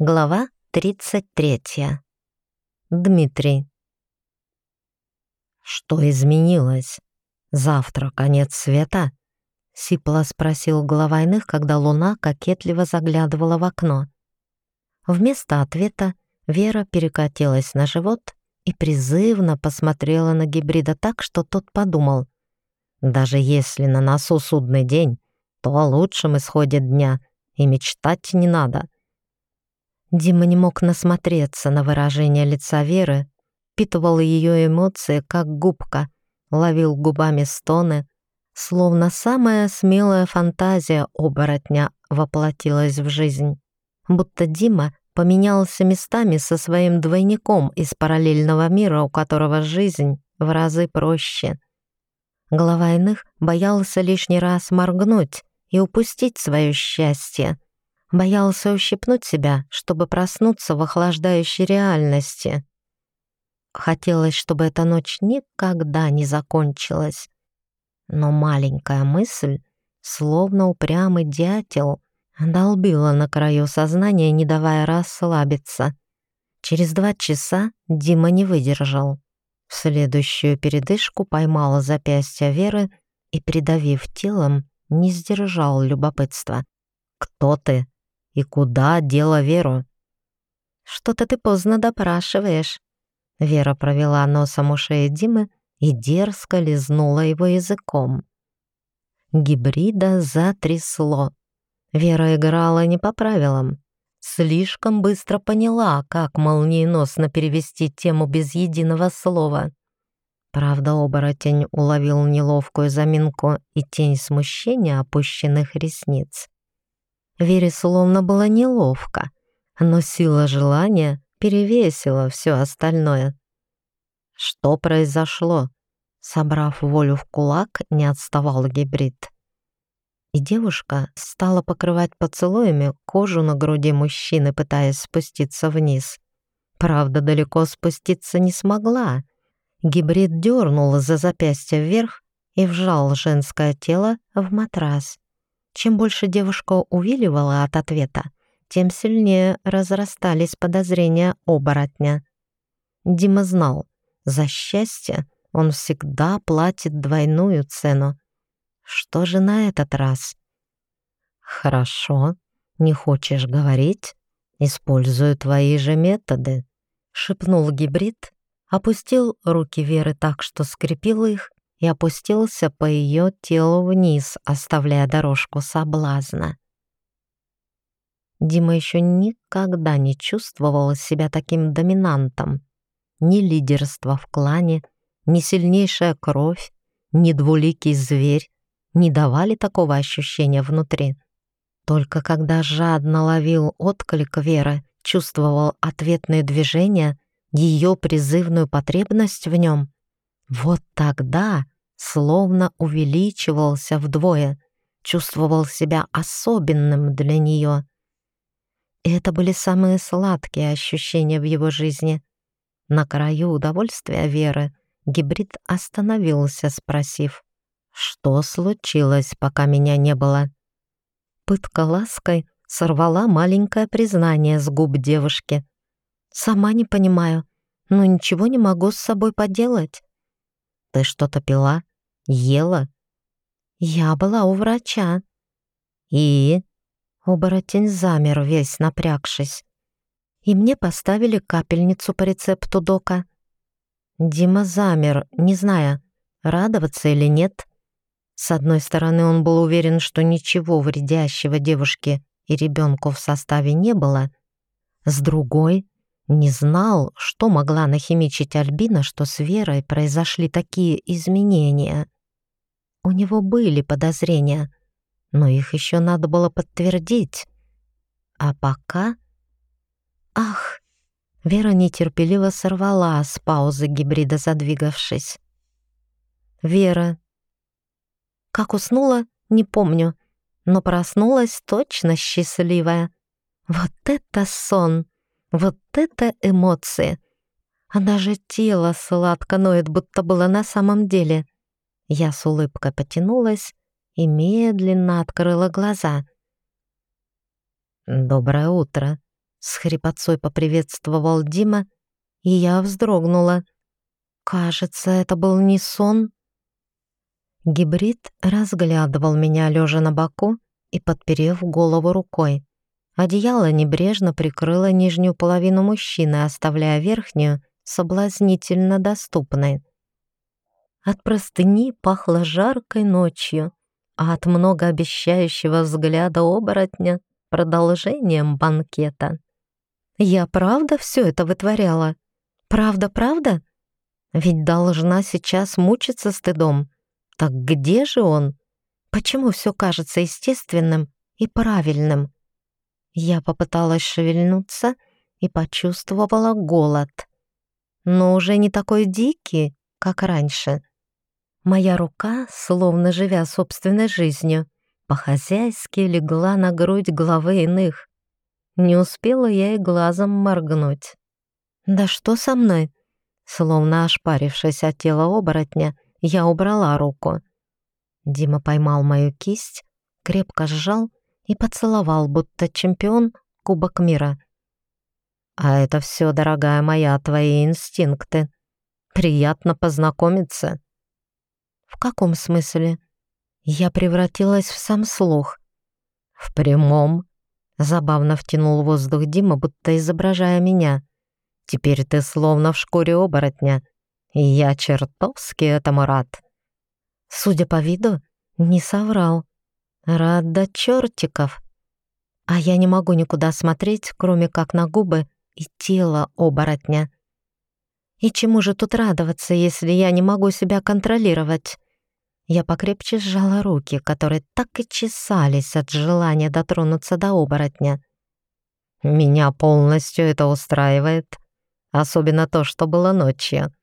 Глава 33. Дмитрий. «Что изменилось? Завтра конец света?» — сипло спросил глава иных, когда луна кокетливо заглядывала в окно. Вместо ответа Вера перекатилась на живот и призывно посмотрела на гибрида так, что тот подумал. «Даже если на носу судный день, то о лучшем исходе дня и мечтать не надо». Дима не мог насмотреться на выражение лица Веры, впитывал ее эмоции, как губка, ловил губами стоны, словно самая смелая фантазия оборотня воплотилась в жизнь. Будто Дима поменялся местами со своим двойником из параллельного мира, у которого жизнь в разы проще. Глава иных боялся лишний раз моргнуть и упустить свое счастье, Боялся ущипнуть себя, чтобы проснуться в охлаждающей реальности. Хотелось, чтобы эта ночь никогда не закончилась. Но маленькая мысль, словно упрямый дятел, долбила на краю сознания, не давая расслабиться. Через два часа Дима не выдержал. В следующую передышку поймал запястье Веры и, придавив телом, не сдержал любопытства. «Кто ты?» И куда дела Веру? Что-то ты поздно допрашиваешь. Вера провела носом у шеи Димы и дерзко лизнула его языком. Гибрида затрясло. Вера играла не по правилам. Слишком быстро поняла, как молниеносно перевести тему без единого слова. Правда, оборотень уловил неловкую заминку и тень смущения опущенных ресниц. Вере словно было неловко, но сила желания перевесила все остальное. Что произошло? Собрав волю в кулак, не отставал гибрид. И девушка стала покрывать поцелуями кожу на груди мужчины, пытаясь спуститься вниз. Правда, далеко спуститься не смогла. Гибрид дернул за запястье вверх и вжал женское тело в матрас. Чем больше девушка увиливала от ответа, тем сильнее разрастались подозрения оборотня. Дима знал, за счастье он всегда платит двойную цену. Что же на этот раз? «Хорошо, не хочешь говорить? Использую твои же методы», — шепнул гибрид, опустил руки Веры так, что скрепил их, и опустился по ее телу вниз, оставляя дорожку соблазна. Дима еще никогда не чувствовал себя таким доминантом. Ни лидерство в клане, ни сильнейшая кровь, ни двуликий зверь не давали такого ощущения внутри. Только когда жадно ловил отклик Веры, чувствовал ответные движения, ее призывную потребность в нем, вот тогда словно увеличивался вдвое, чувствовал себя особенным для нее. И это были самые сладкие ощущения в его жизни. На краю удовольствия Веры гибрид остановился, спросив, «Что случилось, пока меня не было?» Пытка лаской сорвала маленькое признание с губ девушки. «Сама не понимаю, но ничего не могу с собой поделать. Ты что-то пила? Ела? Я была у врача. И? Оборотень замер, весь напрягшись. И мне поставили капельницу по рецепту дока. Дима замер, не зная, радоваться или нет. С одной стороны, он был уверен, что ничего вредящего девушке и ребенку в составе не было. С другой, не знал, что могла нахимичить Альбина, что с Верой произошли такие изменения. У него были подозрения, но их еще надо было подтвердить. А пока... Ах! Вера нетерпеливо сорвала с паузы гибрида, задвигавшись. Вера. Как уснула, не помню, но проснулась точно счастливая. Вот это сон! Вот это эмоции! А даже тело сладко ноет, будто было на самом деле. Я с улыбкой потянулась и медленно открыла глаза. «Доброе утро!» С хрипотцой поприветствовал Дима, и я вздрогнула. Кажется, это был не сон. Гибрид разглядывал меня, лежа на боку и подперев голову рукой. Одеяло небрежно прикрыло нижнюю половину мужчины, оставляя верхнюю соблазнительно доступной. От простыни пахло жаркой ночью, а от многообещающего взгляда оборотня — продолжением банкета. Я правда все это вытворяла? Правда-правда? Ведь должна сейчас мучиться стыдом. Так где же он? Почему все кажется естественным и правильным? Я попыталась шевельнуться и почувствовала голод. Но уже не такой дикий, как раньше. Моя рука, словно живя собственной жизнью, по-хозяйски легла на грудь главы иных. Не успела я и глазом моргнуть. «Да что со мной?» Словно ошпарившись от тела оборотня, я убрала руку. Дима поймал мою кисть, крепко сжал и поцеловал, будто чемпион Кубок мира. «А это все, дорогая моя, твои инстинкты. Приятно познакомиться». «В каком смысле?» Я превратилась в сам слух. «В прямом», — забавно втянул воздух Дима, будто изображая меня. «Теперь ты словно в шкуре оборотня, и я чертовски этому рад». Судя по виду, не соврал. Рад до чертиков. А я не могу никуда смотреть, кроме как на губы и тело оборотня. И чему же тут радоваться, если я не могу себя контролировать? Я покрепче сжала руки, которые так и чесались от желания дотронуться до оборотня. Меня полностью это устраивает, особенно то, что было ночью.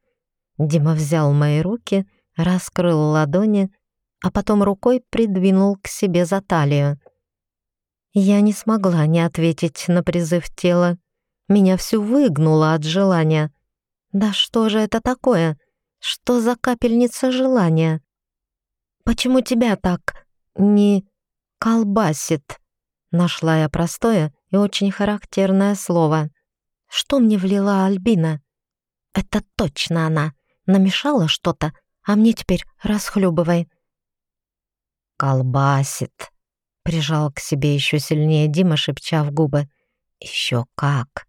Дима взял мои руки, раскрыл ладони а потом рукой придвинул к себе за талию. Я не смогла не ответить на призыв тела. Меня всю выгнуло от желания. Да что же это такое? Что за капельница желания? Почему тебя так не колбасит? Нашла я простое и очень характерное слово. Что мне влила Альбина? Это точно она. Намешала что-то, а мне теперь расхлебывай. «Колбасит!» — прижал к себе еще сильнее Дима, шепча в губы. «Еще как!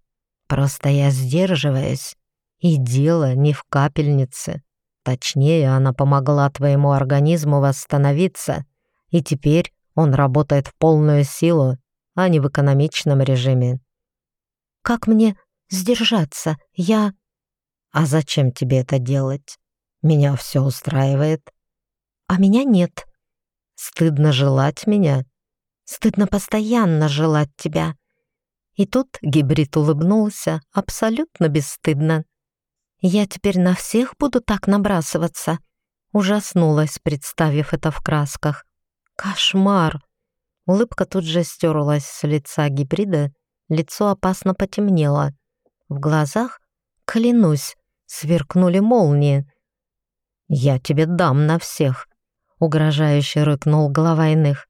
Просто я сдерживаюсь, и дело не в капельнице. Точнее, она помогла твоему организму восстановиться, и теперь он работает в полную силу, а не в экономичном режиме». «Как мне сдержаться? Я...» «А зачем тебе это делать? Меня все устраивает». «А меня нет», Стыдно желать меня. Стыдно постоянно желать тебя. И тут гибрид улыбнулся абсолютно бесстыдно. Я теперь на всех буду так набрасываться. Ужаснулась, представив это в красках. Кошмар! Улыбка тут же стерлась с лица гибрида, лицо опасно потемнело. В глазах, клянусь, сверкнули молнии. «Я тебе дам на всех», угрожающе рыкнул глава иных.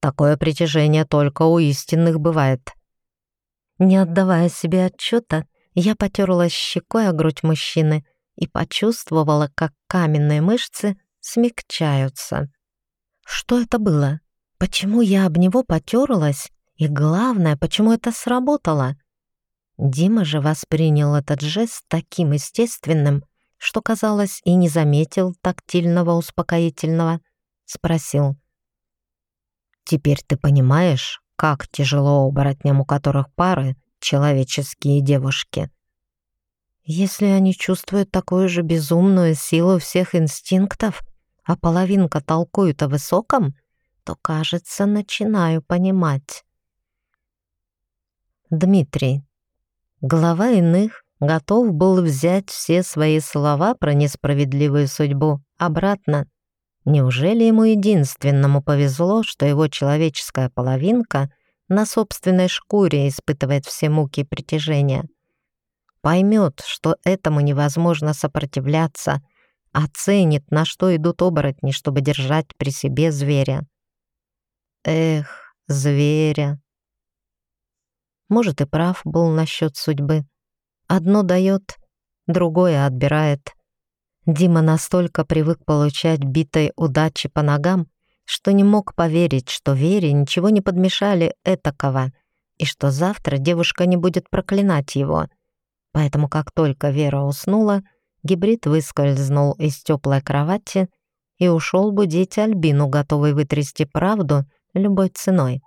Такое притяжение только у истинных бывает. Не отдавая себе отчета, я потерлась щекой о грудь мужчины и почувствовала, как каменные мышцы смягчаются. Что это было? Почему я об него потерлась? И главное, почему это сработало? Дима же воспринял этот жест таким естественным, что, казалось, и не заметил тактильного успокоительного, спросил. «Теперь ты понимаешь, как тяжело оборотням, у которых пары — человеческие девушки?» Если они чувствуют такую же безумную силу всех инстинктов, а половинка толкует о высоком, то, кажется, начинаю понимать. Дмитрий. Глава иных готов был взять все свои слова про несправедливую судьбу обратно. Неужели ему единственному повезло, что его человеческая половинка на собственной шкуре испытывает все муки притяжения? Поймет, что этому невозможно сопротивляться, оценит, на что идут оборотни, чтобы держать при себе зверя. Эх, зверя. Может, и прав был насчет судьбы. Одно дает, другое отбирает. Дима настолько привык получать битой удачи по ногам, что не мог поверить, что Вере ничего не подмешали этакого, и что завтра девушка не будет проклинать его. Поэтому как только Вера уснула, гибрид выскользнул из теплой кровати и ушел будить Альбину, готовый вытрясти правду любой ценой.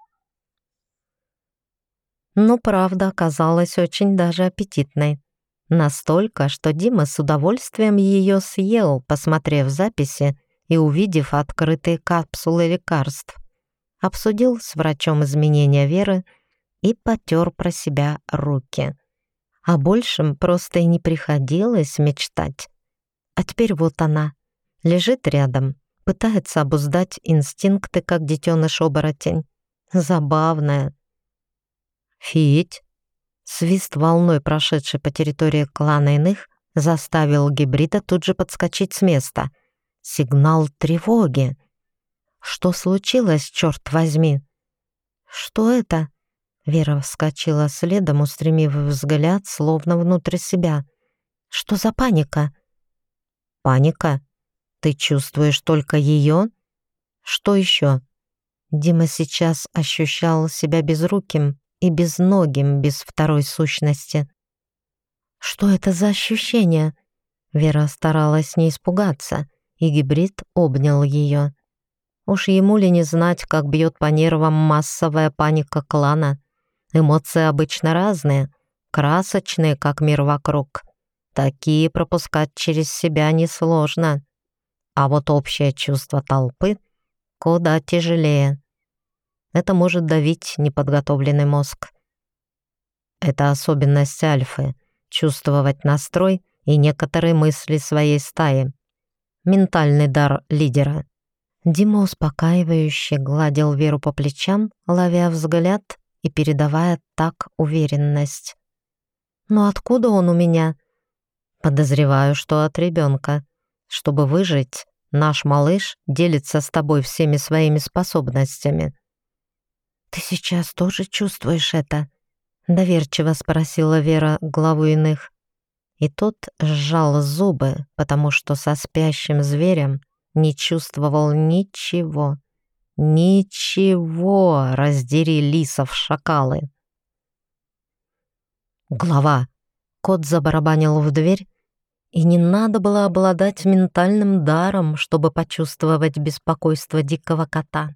Но правда оказалась очень даже аппетитной. Настолько, что Дима с удовольствием ее съел, посмотрев записи и увидев открытые капсулы лекарств. Обсудил с врачом изменения Веры и потер про себя руки. О большем просто и не приходилось мечтать. А теперь вот она, лежит рядом, пытается обуздать инстинкты, как детеныш-оборотень. Забавная. «Фить!» Свист волной, прошедший по территории клана иных, заставил гибрида тут же подскочить с места. Сигнал тревоги. Что случилось, черт возьми? Что это? Вера вскочила следом, устремив взгляд, словно внутрь себя. Что за паника? Паника? Ты чувствуешь только ее? Что еще? Дима сейчас ощущал себя безруким, и безногим без второй сущности. Что это за ощущение? Вера старалась не испугаться, и гибрид обнял ее. Уж ему ли не знать, как бьет по нервам массовая паника клана. Эмоции обычно разные, красочные, как мир вокруг. Такие пропускать через себя несложно. А вот общее чувство толпы куда тяжелее. Это может давить неподготовленный мозг. Это особенность альфы — чувствовать настрой и некоторые мысли своей стаи. Ментальный дар лидера. Дима успокаивающе гладил Веру по плечам, ловя взгляд и передавая так уверенность. «Но откуда он у меня?» «Подозреваю, что от ребенка. Чтобы выжить, наш малыш делится с тобой всеми своими способностями. «Ты сейчас тоже чувствуешь это?» — доверчиво спросила Вера главу иных. И тот сжал зубы, потому что со спящим зверем не чувствовал ничего. Ничего, раздери лисов шакалы. Глава. Кот забарабанил в дверь, и не надо было обладать ментальным даром, чтобы почувствовать беспокойство дикого кота.